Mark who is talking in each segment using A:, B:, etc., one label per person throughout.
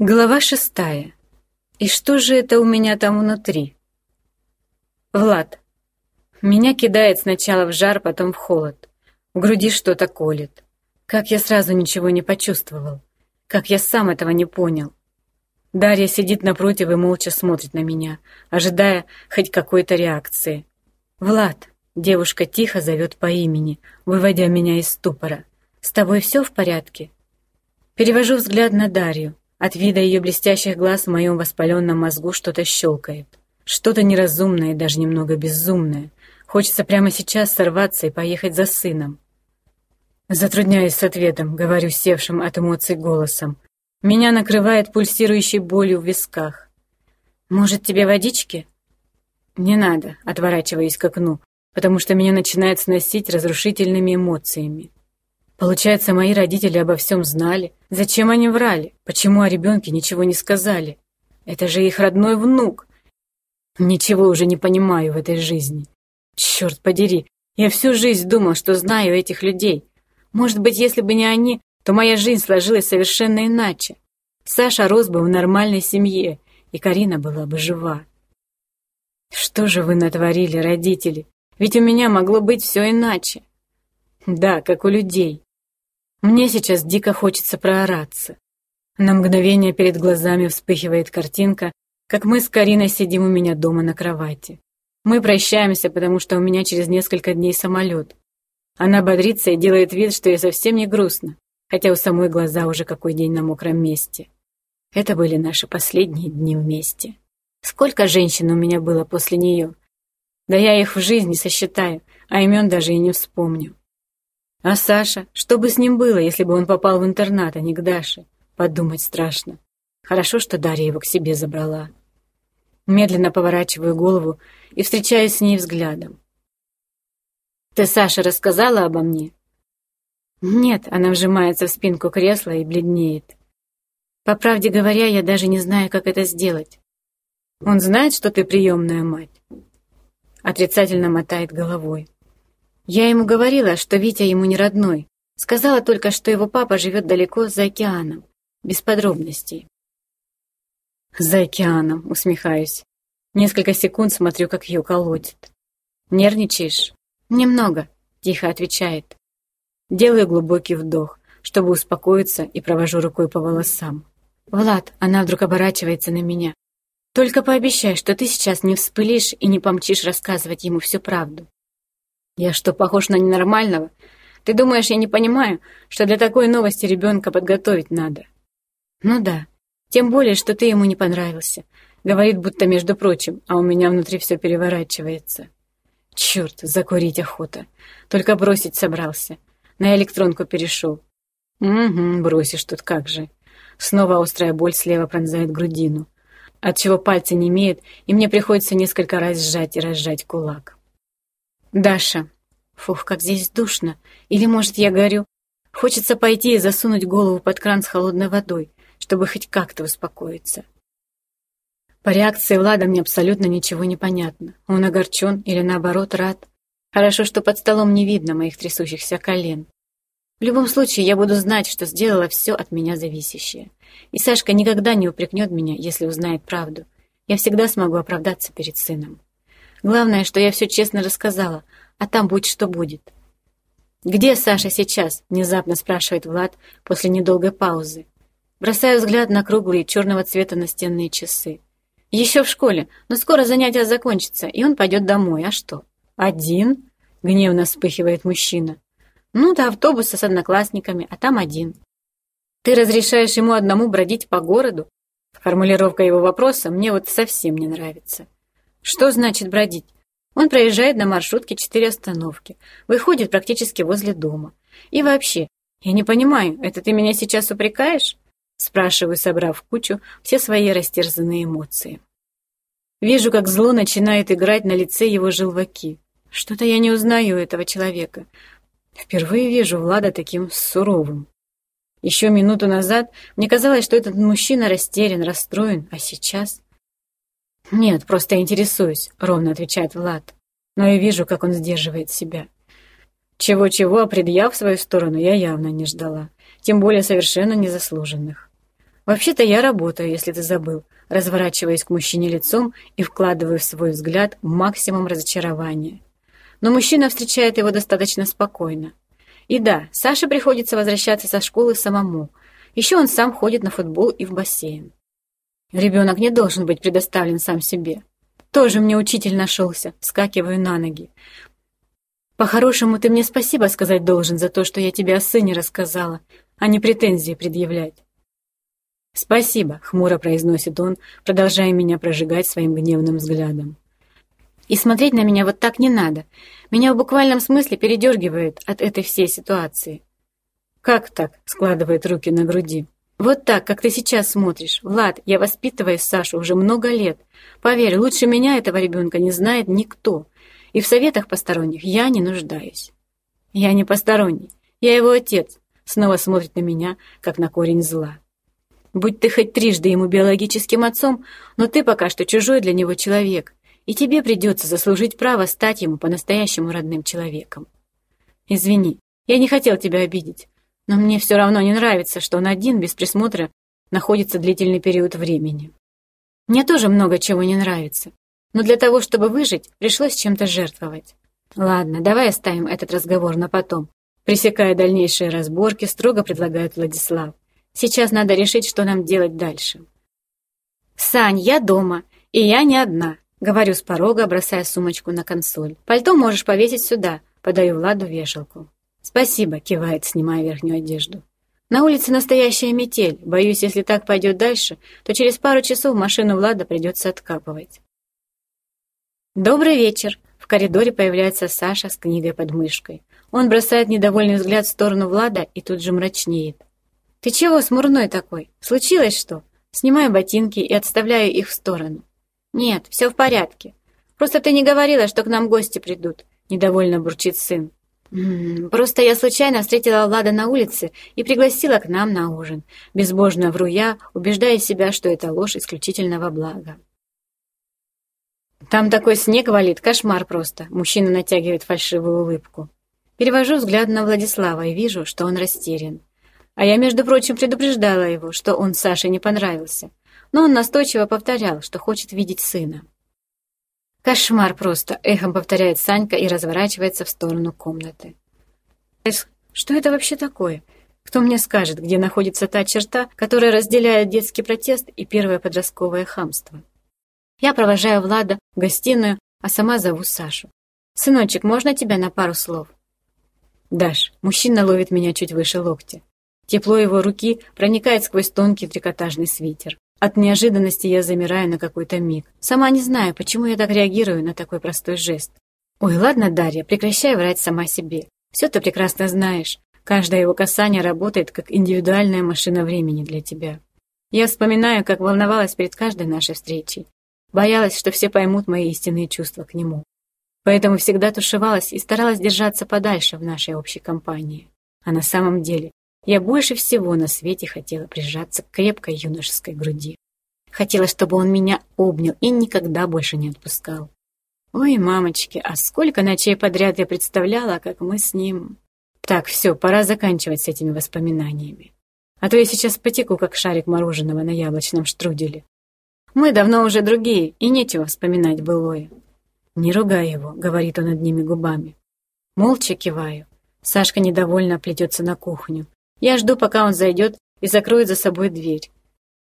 A: Глава шестая. И что же это у меня там внутри? Влад. Меня кидает сначала в жар, потом в холод. В груди что-то колет. Как я сразу ничего не почувствовал. Как я сам этого не понял. Дарья сидит напротив и молча смотрит на меня, ожидая хоть какой-то реакции. «Влад», — девушка тихо зовет по имени, выводя меня из ступора. «С тобой все в порядке?» Перевожу взгляд на Дарью. От вида ее блестящих глаз в моем воспаленном мозгу что-то щелкает. Что-то неразумное и даже немного безумное. Хочется прямо сейчас сорваться и поехать за сыном. Затрудняюсь с ответом, говорю севшим от эмоций голосом. Меня накрывает пульсирующей болью в висках. «Может, тебе водички?» «Не надо», отворачиваясь к окну, потому что меня начинает сносить разрушительными эмоциями. Получается, мои родители обо всем знали. Зачем они врали? Почему о ребенке ничего не сказали? Это же их родной внук. Ничего уже не понимаю в этой жизни. Черт подери, я всю жизнь думал, что знаю этих людей. Может быть, если бы не они, то моя жизнь сложилась совершенно иначе. Саша рос бы в нормальной семье, и Карина была бы жива. Что же вы натворили, родители? Ведь у меня могло быть все иначе. Да, как у людей. Мне сейчас дико хочется проораться. На мгновение перед глазами вспыхивает картинка, как мы с Кариной сидим у меня дома на кровати. Мы прощаемся, потому что у меня через несколько дней самолет. Она бодрится и делает вид, что ей совсем не грустно, хотя у самой глаза уже какой день на мокром месте. Это были наши последние дни вместе. Сколько женщин у меня было после нее? Да я их в жизни сосчитаю, а имен даже и не вспомню. А Саша? Что бы с ним было, если бы он попал в интернат, а не к Даше? Подумать страшно. Хорошо, что Дарья его к себе забрала. Медленно поворачиваю голову и встречаюсь с ней взглядом. «Ты, Саша, рассказала обо мне?» «Нет», — она вжимается в спинку кресла и бледнеет. «По правде говоря, я даже не знаю, как это сделать. Он знает, что ты приемная мать?» Отрицательно мотает головой. Я ему говорила, что Витя ему не родной. Сказала только, что его папа живет далеко за океаном. Без подробностей. «За океаном», — усмехаюсь. Несколько секунд смотрю, как ее колотит. «Нервничаешь?» «Немного», — тихо отвечает. Делаю глубокий вдох, чтобы успокоиться, и провожу рукой по волосам. «Влад», — она вдруг оборачивается на меня. «Только пообещай, что ты сейчас не вспылишь и не помчишь рассказывать ему всю правду». Я что, похож на ненормального? Ты думаешь, я не понимаю, что для такой новости ребенка подготовить надо? Ну да. Тем более, что ты ему не понравился. Говорит, будто между прочим, а у меня внутри все переворачивается. Черт, закурить охота. Только бросить собрался. На электронку перешел. Угу, бросишь тут как же. Снова острая боль слева пронзает грудину, отчего пальцы не имеют, и мне приходится несколько раз сжать и разжать кулак. Даша. Фух, как здесь душно. Или, может, я горю? Хочется пойти и засунуть голову под кран с холодной водой, чтобы хоть как-то успокоиться. По реакции Влада мне абсолютно ничего не понятно. Он огорчен или, наоборот, рад. Хорошо, что под столом не видно моих трясущихся колен. В любом случае, я буду знать, что сделала все от меня зависящее. И Сашка никогда не упрекнет меня, если узнает правду. Я всегда смогу оправдаться перед сыном. Главное, что я все честно рассказала, а там будь что будет. «Где Саша сейчас?» — внезапно спрашивает Влад после недолгой паузы. Бросаю взгляд на круглые черного цвета настенные часы. «Еще в школе, но скоро занятия закончатся, и он пойдет домой. А что?» «Один?» — гневно вспыхивает мужчина. «Ну, до автобуса с одноклассниками, а там один». «Ты разрешаешь ему одному бродить по городу?» Формулировка его вопроса мне вот совсем не нравится. Что значит бродить? Он проезжает на маршрутке четыре остановки, выходит практически возле дома. И вообще, я не понимаю, это ты меня сейчас упрекаешь? Спрашиваю, собрав в кучу все свои растерзанные эмоции. Вижу, как зло начинает играть на лице его желваки. Что-то я не узнаю этого человека. Впервые вижу Влада таким суровым. Еще минуту назад мне казалось, что этот мужчина растерян, расстроен, а сейчас... «Нет, просто интересуюсь», — ровно отвечает Влад. Но я вижу, как он сдерживает себя. Чего-чего, а предъяв в свою сторону я явно не ждала, тем более совершенно незаслуженных. «Вообще-то я работаю, если ты забыл», разворачиваясь к мужчине лицом и вкладывая в свой взгляд максимум разочарования. Но мужчина встречает его достаточно спокойно. И да, Саше приходится возвращаться со школы самому. Еще он сам ходит на футбол и в бассейн. Ребенок не должен быть предоставлен сам себе. Тоже мне учитель нашелся, скакиваю на ноги. По-хорошему, ты мне спасибо сказать должен за то, что я тебе о сыне рассказала, а не претензии предъявлять. «Спасибо», — хмуро произносит он, продолжая меня прожигать своим гневным взглядом. И смотреть на меня вот так не надо. Меня в буквальном смысле передергивает от этой всей ситуации. «Как так?» — складывает руки на груди. «Вот так, как ты сейчас смотришь. Влад, я воспитываю Сашу уже много лет. Поверь, лучше меня этого ребенка не знает никто. И в советах посторонних я не нуждаюсь». «Я не посторонний. Я его отец», — снова смотрит на меня, как на корень зла. «Будь ты хоть трижды ему биологическим отцом, но ты пока что чужой для него человек, и тебе придется заслужить право стать ему по-настоящему родным человеком. Извини, я не хотел тебя обидеть, но мне все равно не нравится, что он один, без присмотра, находится длительный период времени. Мне тоже много чего не нравится, но для того, чтобы выжить, пришлось чем-то жертвовать. Ладно, давай оставим этот разговор на потом. Пресекая дальнейшие разборки, строго предлагает Владислав. Сейчас надо решить, что нам делать дальше. «Сань, я дома, и я не одна», — говорю с порога, бросая сумочку на консоль. «Пальто можешь повесить сюда», — подаю Владу вешалку. «Спасибо», — кивает, снимая верхнюю одежду. «На улице настоящая метель. Боюсь, если так пойдет дальше, то через пару часов машину Влада придется откапывать». «Добрый вечер!» В коридоре появляется Саша с книгой под мышкой. Он бросает недовольный взгляд в сторону Влада и тут же мрачнеет. «Ты чего смурной такой? Случилось что?» Снимаю ботинки и отставляю их в сторону. «Нет, все в порядке. Просто ты не говорила, что к нам гости придут», — недовольно бурчит сын. «Просто я случайно встретила Влада на улице и пригласила к нам на ужин. Безбожно вру я, убеждая себя, что это ложь исключительного блага». «Там такой снег валит, кошмар просто», — мужчина натягивает фальшивую улыбку. Перевожу взгляд на Владислава и вижу, что он растерян. А я, между прочим, предупреждала его, что он Саше не понравился. Но он настойчиво повторял, что хочет видеть сына. «Кошмар просто!» — эхом повторяет Санька и разворачивается в сторону комнаты. «Что это вообще такое? Кто мне скажет, где находится та черта, которая разделяет детский протест и первое подростковое хамство?» Я провожаю Влада в гостиную, а сама зову Сашу. «Сыночек, можно тебя на пару слов?» «Даш, мужчина ловит меня чуть выше локтя. Тепло его руки проникает сквозь тонкий трикотажный свитер. От неожиданности я замираю на какой-то миг. Сама не знаю, почему я так реагирую на такой простой жест. «Ой, ладно, Дарья, прекращай врать сама себе. Все ты прекрасно знаешь. Каждое его касание работает как индивидуальная машина времени для тебя. Я вспоминаю, как волновалась перед каждой нашей встречей. Боялась, что все поймут мои истинные чувства к нему. Поэтому всегда тушевалась и старалась держаться подальше в нашей общей компании. А на самом деле я больше всего на свете хотела прижаться к крепкой юношеской груди. Хотела, чтобы он меня обнял и никогда больше не отпускал. Ой, мамочки, а сколько ночей подряд я представляла, как мы с ним... Так, все, пора заканчивать с этими воспоминаниями. А то я сейчас потеку, как шарик мороженого на яблочном штруделе. Мы давно уже другие, и нечего вспоминать былое. «Не ругай его», — говорит он одними губами. Молча киваю. Сашка недовольно плетется на кухню. Я жду, пока он зайдет и закроет за собой дверь.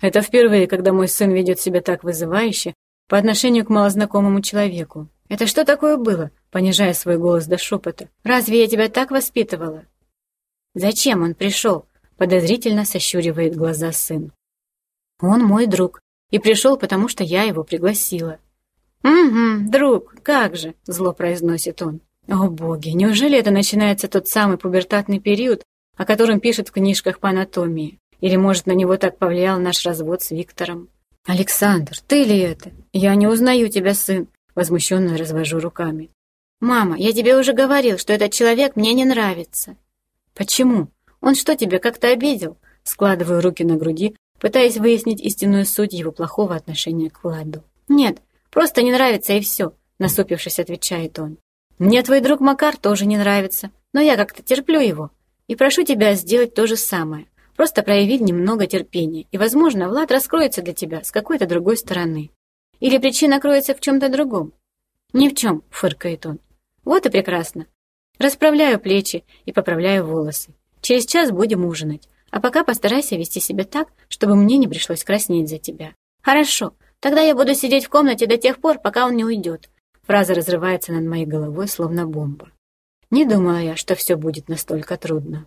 A: Это впервые, когда мой сын ведет себя так вызывающе по отношению к малознакомому человеку. Это что такое было, понижая свой голос до шепота? Разве я тебя так воспитывала? Зачем он пришел? Подозрительно сощуривает глаза сын. Он мой друг, и пришел, потому что я его пригласила. «Угу, друг, как же!» — зло произносит он. «О боги, неужели это начинается тот самый пубертатный период, о котором пишут в книжках по анатомии. Или, может, на него так повлиял наш развод с Виктором. «Александр, ты ли это? Я не узнаю тебя, сын!» Возмущенно развожу руками. «Мама, я тебе уже говорил, что этот человек мне не нравится». «Почему? Он что, тебя как-то обидел?» Складываю руки на груди, пытаясь выяснить истинную суть его плохого отношения к Владу. «Нет, просто не нравится и все», насупившись, отвечает он. «Мне твой друг Макар тоже не нравится, но я как-то терплю его. И прошу тебя сделать то же самое. Просто прояви немного терпения, и, возможно, Влад раскроется для тебя с какой-то другой стороны. Или причина кроется в чем-то другом. «Ни в чем», — фыркает он. «Вот и прекрасно. Расправляю плечи и поправляю волосы. Через час будем ужинать. А пока постарайся вести себя так, чтобы мне не пришлось краснеть за тебя». «Хорошо. Тогда я буду сидеть в комнате до тех пор, пока он не уйдет». Фраза разрывается над моей головой, словно бомба. Не думала я, что все будет настолько трудно.